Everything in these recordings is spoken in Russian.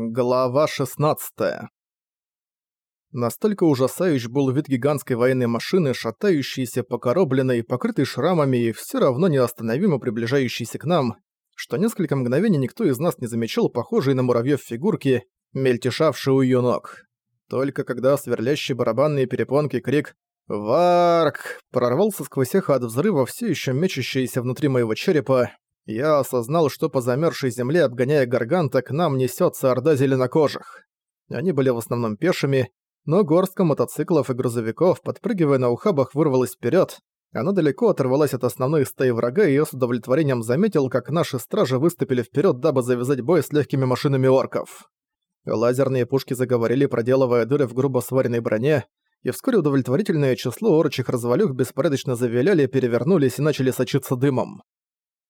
Глава 16 Настолько ужасающий был вид гигантской военной машины, шатающейся, покоробленной, покрытой шрамами и все равно неостановимо приближающейся к нам, что несколько мгновений никто из нас не замечал похожие на муравьёв фигурки, мельтешавшие у её ног. Только когда сверлящий барабанные перепонки крик «Варк!» прорвался сквозь эхо от взрыва, все еще мечущееся внутри моего черепа, я осознал, что по замерзшей земле, обгоняя гарганта, к нам несется орда зеленокожих. Они были в основном пешими, но горстка мотоциклов и грузовиков, подпрыгивая на ухабах, вырвалась вперед. Она далеко оторвалась от основной стаи врага, и я с удовлетворением заметил, как наши стражи выступили вперед, дабы завязать бой с легкими машинами орков. Лазерные пушки заговорили, проделывая дыры в грубо сваренной броне, и вскоре удовлетворительное число орочих развалюх беспорядочно завиляли, перевернулись и начали сочиться дымом.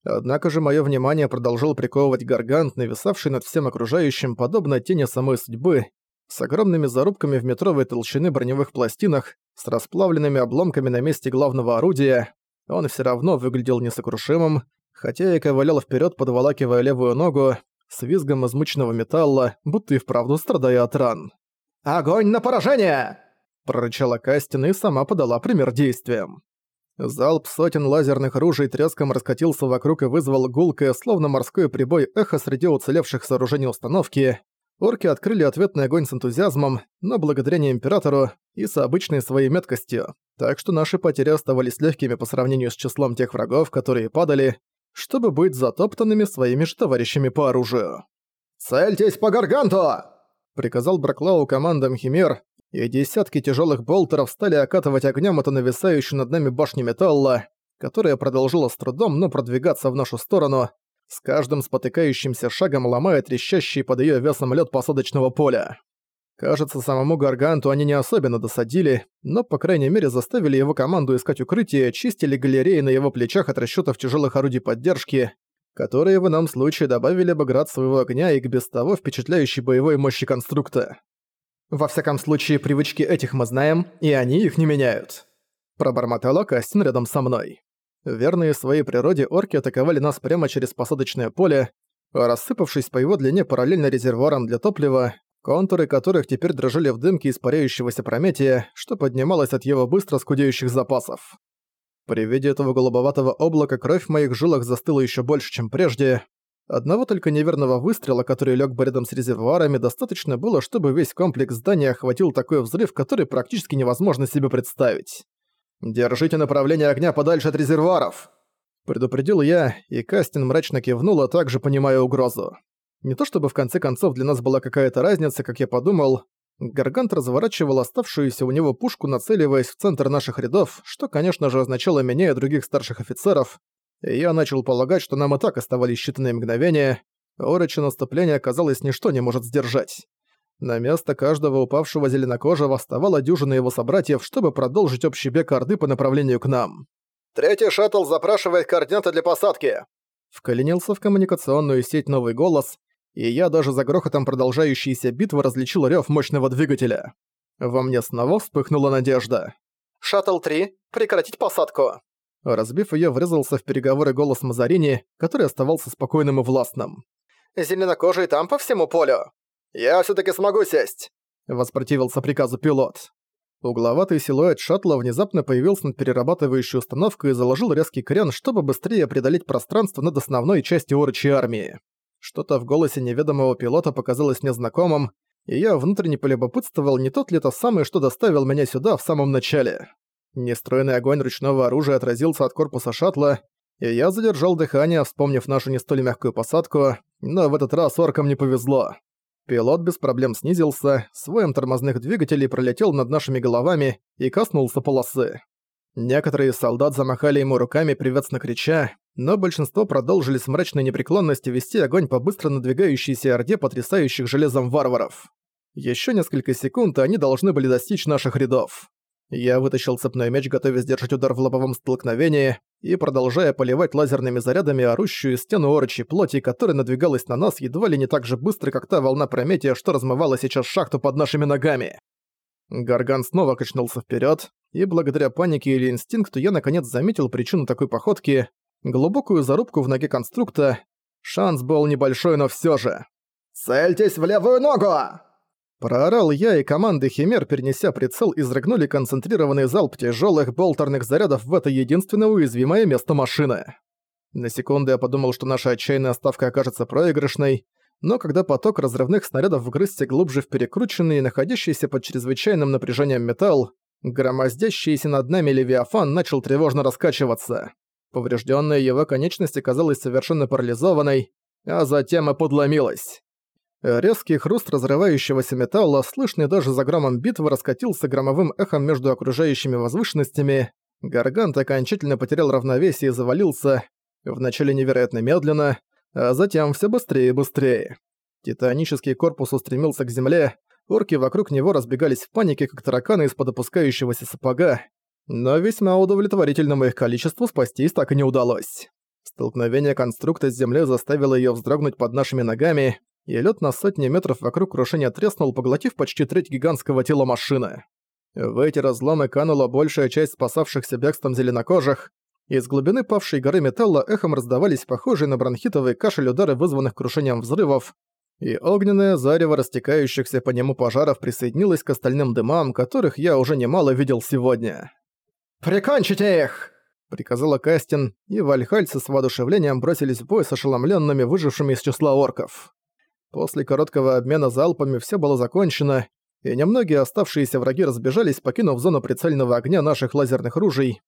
Однако же мое внимание продолжал приковывать гаргант, нависавший над всем окружающим, подобно тени самой судьбы, с огромными зарубками в метровой толщины броневых пластинах, с расплавленными обломками на месте главного орудия. Он все равно выглядел несокрушимым, хотя и ковылял вперед, подволакивая левую ногу, с визгом измученного металла, будто и вправду страдая от ран. «Огонь на поражение!» – прорычала Кастина и сама подала пример действиям. Залп сотен лазерных ружей треском раскатился вокруг и вызвал гулкое, словно морской прибой, эхо среди уцелевших сооружений установки. Орки открыли ответный огонь с энтузиазмом, но благодаря не Императору и с обычной своей меткостью, так что наши потери оставались легкими по сравнению с числом тех врагов, которые падали, чтобы быть затоптанными своими же товарищами по оружию. «Цельтесь по Гарганту!» — приказал Браклау командам Химер, и десятки тяжелых болтеров стали окатывать огнем эту нависающую над нами башню металла, которая продолжила с трудом, но продвигаться в нашу сторону, с каждым спотыкающимся шагом ломая трещащий под ее весом лед посадочного поля. Кажется, самому Гарганту они не особенно досадили, но, по крайней мере, заставили его команду искать укрытие, чистили галереи на его плечах от расчетов тяжелых орудий поддержки, которые в ином случае добавили бы град своего огня и к без того впечатляющей боевой мощи конструкта. Во всяком случае, привычки этих мы знаем, и они их не меняют. Пробормотала Кастин рядом со мной. Верные своей природе орки атаковали нас прямо через посадочное поле, рассыпавшись по его длине параллельно резервуарам для топлива, контуры которых теперь дрожали в дымке испаряющегося прометия, что поднималось от его быстро скудеющих запасов. При виде этого голубоватого облака кровь в моих жилах застыла еще больше, чем прежде, Одного только неверного выстрела, который лег бы рядом с резервуарами, достаточно было, чтобы весь комплекс здания охватил такой взрыв, который практически невозможно себе представить. «Держите направление огня подальше от резервуаров!» Предупредил я, и Кастин мрачно кивнула, также понимая угрозу. Не то чтобы в конце концов для нас была какая-то разница, как я подумал, Гаргант разворачивал оставшуюся у него пушку, нацеливаясь в центр наших рядов, что, конечно же, означало меня и других старших офицеров, и я начал полагать, что нам и так оставались считанные мгновения, Орочи наступления, казалось, ничто не может сдержать. На место каждого упавшего зеленокожего вставала дюжина его собратьев, чтобы продолжить общий бег Орды по направлению к нам. «Третий шаттл запрашивает координаты для посадки!» Вколенился в коммуникационную сеть новый голос, и я даже за грохотом продолжающейся битвы различил рёв мощного двигателя. Во мне снова вспыхнула надежда. «Шаттл-3, прекратить посадку!» Разбив её, врезался в переговоры голос Мазарини, который оставался спокойным и властным. «Зеленокожий там по всему полю? Я всё-таки смогу сесть!» Воспротивился приказу пилот. Угловатый силуэт шаттла внезапно появился над перерабатывающей установкой и заложил резкий крен, чтобы быстрее преодолеть пространство над основной частью орочей армии. Что-то в голосе неведомого пилота показалось мне знакомым, и я внутренне полюбопытствовал, не тот ли это самый, что доставил меня сюда в самом начале. Нестройный огонь ручного оружия отразился от корпуса шаттла, и я задержал дыхание, вспомнив нашу не столь мягкую посадку, но в этот раз оркам не повезло. Пилот без проблем снизился, своем тормозных двигателей пролетел над нашими головами и коснулся полосы. Некоторые солдат замахали ему руками, приветственно крича, но большинство продолжили с мрачной непреклонностью вести огонь по быстро надвигающейся орде потрясающих железом варваров. Еще несколько секунд, и они должны были достичь наших рядов. Я вытащил цепной меч, готовясь держать удар в лобовом столкновении, и продолжая поливать лазерными зарядами орущую стену орочей плоти, которая надвигалась на нас едва ли не так же быстро, как та волна прометия, что размывала сейчас шахту под нашими ногами. Гарган снова качнулся вперед, и благодаря панике или инстинкту я наконец заметил причину такой походки — глубокую зарубку в ноге конструкта. Шанс был небольшой, но все же. «Цельтесь в левую ногу!» Проорал я, и команды Химер, перенеся прицел, изрыгнули концентрированный залп тяжелых болтерных зарядов в это единственное уязвимое место машины. На секунду я подумал, что наша отчаянная ставка окажется проигрышной, но когда поток разрывных снарядов вгрызся глубже в перекрученный и находящийся под чрезвычайным напряжением металл, громоздящийся над нами Левиафан начал тревожно раскачиваться. Поврежденная его конечность оказалась совершенно парализованной, а затем и подломилась. Резкий хруст разрывающегося металла, слышный даже за громом битвы, раскатился громовым эхом между окружающими возвышенностями. Гаргант окончательно потерял равновесие и завалился, вначале невероятно медленно, а затем все быстрее и быстрее. Титанический корпус устремился к земле, орки вокруг него разбегались в панике, как тараканы из-под опускающегося сапога, но весьма удовлетворительному их количеству спастись так и не удалось. Столкновение конструкта с землей заставило ее вздрогнуть под нашими ногами, и лед на сотни метров вокруг крушения треснул, поглотив почти треть гигантского тела машины. В эти разломы канула большая часть спасавшихся бегством зеленокожих, из глубины павшей горы металла эхом раздавались похожие на бронхитовый кашель удары, вызванных крушением взрывов, и огненное зарево растекающихся по нему пожаров присоединилось к остальным дымам, которых я уже немало видел сегодня. «Прикончите их!» — приказала Кастин, и вальхальцы с воодушевлением бросились в бой с ошеломленными выжившими из числа орков. После короткого обмена залпами все было закончено, и немногие оставшиеся враги разбежались, покинув зону прицельного огня наших лазерных ружей,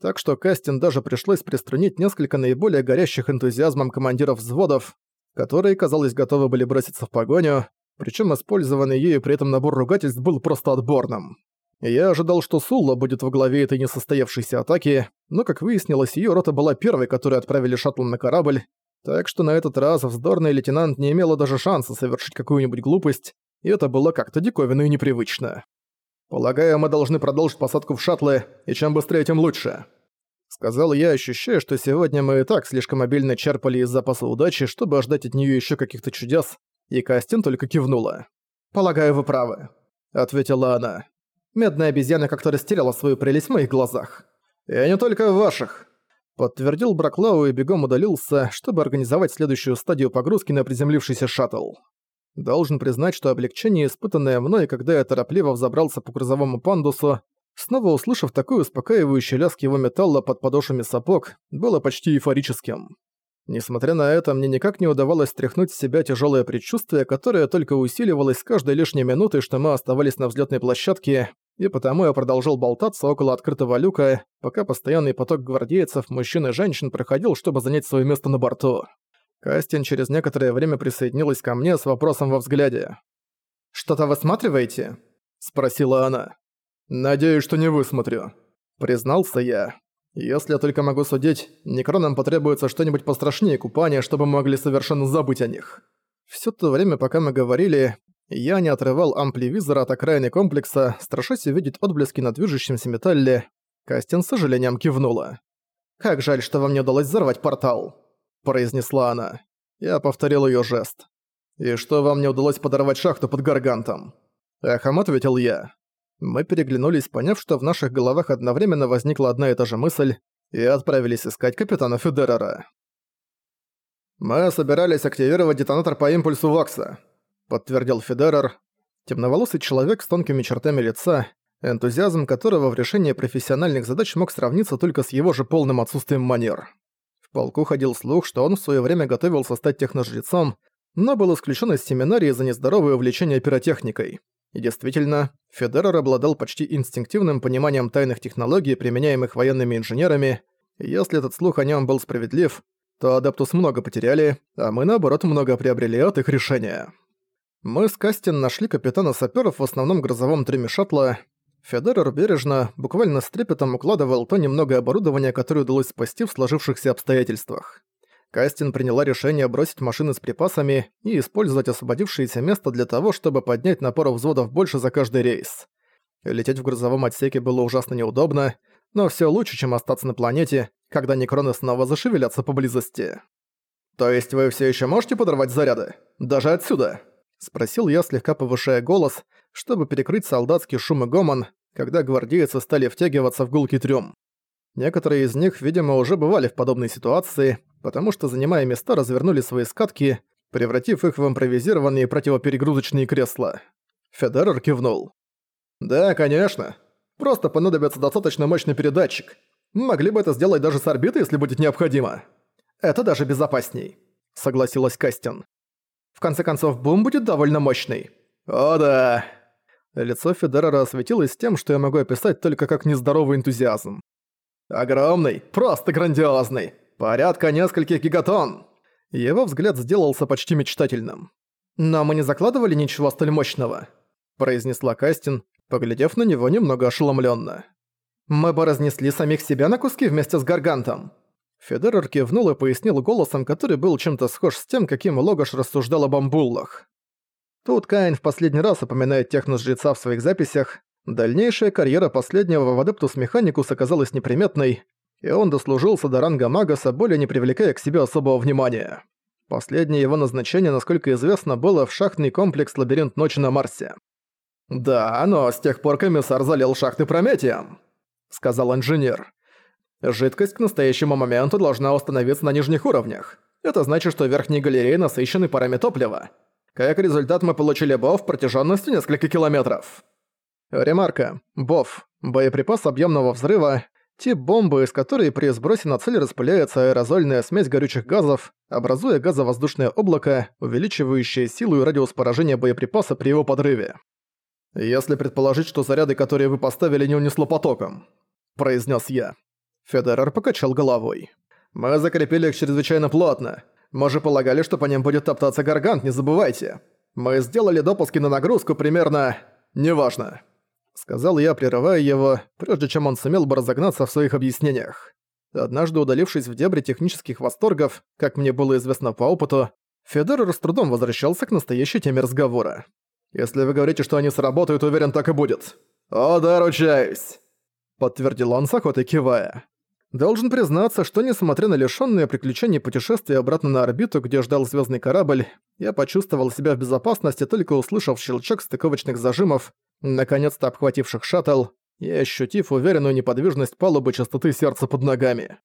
так что Кастин даже пришлось приструнить несколько наиболее горящих энтузиазмом командиров взводов, которые, казалось, готовы были броситься в погоню, причем использованный ею при этом набор ругательств был просто отборным. Я ожидал, что Сулла будет во главе этой несостоявшейся атаки, но, как выяснилось, ее рота была первой, которую отправили шаттлом на корабль, так что на этот раз вздорный лейтенант не имела даже шанса совершить какую-нибудь глупость, и это было как-то диковинно и непривычно. «Полагаю, мы должны продолжить посадку в шаттлы, и чем быстрее, тем лучше», Сказал я, ощущая, что сегодня мы и так слишком обильно черпали из запаса удачи, чтобы ждать от нее еще каких-то чудес, и Кастин только кивнула. «Полагаю, вы правы», — ответила она. «Медная обезьяна как-то растеряла свою прелесть в моих глазах». «И не только в ваших», — подтвердил Браклау и бегом удалился, чтобы организовать следующую стадию погрузки на приземлившийся шаттл. Должен признать, что облегчение, испытанное мной, когда я торопливо взобрался по грузовому пандусу, снова услышав такой успокаивающий лязг его металла под подошвами сапог, было почти эйфорическим. Несмотря на это, мне никак не удавалось стряхнуть с себя тяжелое предчувствие, которое только усиливалось с каждой лишней минутой, что мы оставались на взлетной площадке, и потому я продолжал болтаться около открытого люка, пока постоянный поток гвардейцев, мужчин и женщин проходил, чтобы занять свое место на борту. Кастин через некоторое время присоединилась ко мне с вопросом во взгляде. «Что-то высматриваете?» – спросила она. «Надеюсь, что не высмотрю», — признался я. «Если я только могу судить, некронам потребуется что-нибудь пострашнее купания, чтобы мы могли совершенно забыть о них». Всё то время, пока мы говорили, я не отрывал ампливизора от окраины комплекса, страшась увидеть отблески на движущемся металле. Кастин с сожалением кивнула. «Как жаль, что вам не удалось взорвать портал», — произнесла она. Я повторил её жест. «И что вам не удалось подорвать шахту под Гаргантом?» Эхом ответил я. Мы переглянулись, поняв, что в наших головах одновременно возникла одна и та же мысль, и отправились искать капитана Федерера. «Мы собирались активировать детонатор по импульсу Вокса», — подтвердил Федерер. Темноволосый человек с тонкими чертами лица, энтузиазм которого в решении профессиональных задач мог сравниться только с его же полным отсутствием манер. В полку ходил слух, что он в свое время готовился стать техножрецом, но был исключен из семинарии за нездоровое увлечение пиротехникой. И действительно, Федерер обладал почти инстинктивным пониманием тайных технологий, применяемых военными инженерами, и если этот слух о нем был справедлив, то Адептус много потеряли, а мы, наоборот, много приобрели от их решения. Мы с Кастин нашли капитана саперов в основном грозовом трюме шаттла. Федерер бережно, буквально с трепетом укладывал то немногое оборудование, которое удалось спасти в сложившихся обстоятельствах. Кастин приняла решение бросить машины с припасами и использовать освободившееся место для того, чтобы поднять напор взводов больше за каждый рейс. Лететь в грузовом отсеке было ужасно неудобно, но все лучше, чем остаться на планете, когда некроны снова зашевелятся поблизости. «То есть вы все еще можете подорвать заряды? Даже отсюда?» — спросил я, слегка повышая голос, чтобы перекрыть солдатский шум и гомон, когда гвардейцы стали втягиваться в гулкий трюм. Некоторые из них, видимо, уже бывали в подобной ситуации, потому что, занимая места, развернули свои скатки, превратив их в импровизированные противоперегрузочные кресла. Федерер кивнул. «Да, конечно. Просто понадобится достаточно мощный передатчик. Могли бы это сделать даже с орбиты, если будет необходимо. Это даже безопасней», — согласилась Кастин. «В конце концов, бум будет довольно мощный». «О да!» Лицо Федерера осветилось тем, что я могу описать только как нездоровый энтузиазм. «Огромный, просто грандиозный, порядка нескольких гигатон!» Его взгляд сделался почти мечтательным. «Но мы не закладывали ничего столь мощного», произнесла Кастин, поглядев на него немного ошеломленно. «Мы бы разнесли самих себя на куски вместе с Гаргантом». Федерер кивнул и пояснил голосом, который был чем-то схож с тем, каким Логош рассуждал о бамбуллах. Тут Каин в последний раз упоминает техножреца в своих записях. Дальнейшая карьера последнего в Адептус Механикус оказалась неприметной, и он дослужился до ранга Магаса, более не привлекая к себе особого внимания. Последнее его назначение, насколько известно, было в шахтный комплекс «Лабиринт ночи на Марсе». «Да, но с тех пор комиссар залил шахты Прометием», — сказал инженер. «Жидкость к настоящему моменту должна установиться на нижних уровнях. Это значит, что верхние галереи насыщены парами топлива. Как результат мы получили БОВ протяженностью несколько километров». Ремарка. БОВ. Боеприпас объемного взрыва. Тип бомбы, из которой при сбросе на цель распыляется аэрозольная смесь горючих газов, образуя газовоздушное облако, увеличивающее силу и радиус поражения боеприпаса при его подрыве. «Если предположить, что заряды, которые вы поставили, не унесло потоком», – произнес я. Федерер покачал головой. «Мы закрепили их чрезвычайно плотно. Мы же полагали, что по ним будет топтаться гаргант, не забывайте. Мы сделали допуски на нагрузку примерно... неважно», – сказал я, прерывая его, прежде чем он сумел бы разогнаться в своих объяснениях. Однажды удалившись в дебри технических восторгов, как мне было известно по опыту, Федерер с трудом возвращался к настоящей теме разговора. Если вы говорите, что они сработают, уверен, так и будет. О, да, ручаюсь!» Подтвердил он с охотой кивая. Должен признаться, что несмотря на лишённые приключений путешествия обратно на орбиту, где ждал звездный корабль, я почувствовал себя в безопасности, только услышав щелчок стыковочных зажимов, наконец-то обхвативших шаттл, и ощутив уверенную неподвижность палубы частоты сердца под ногами.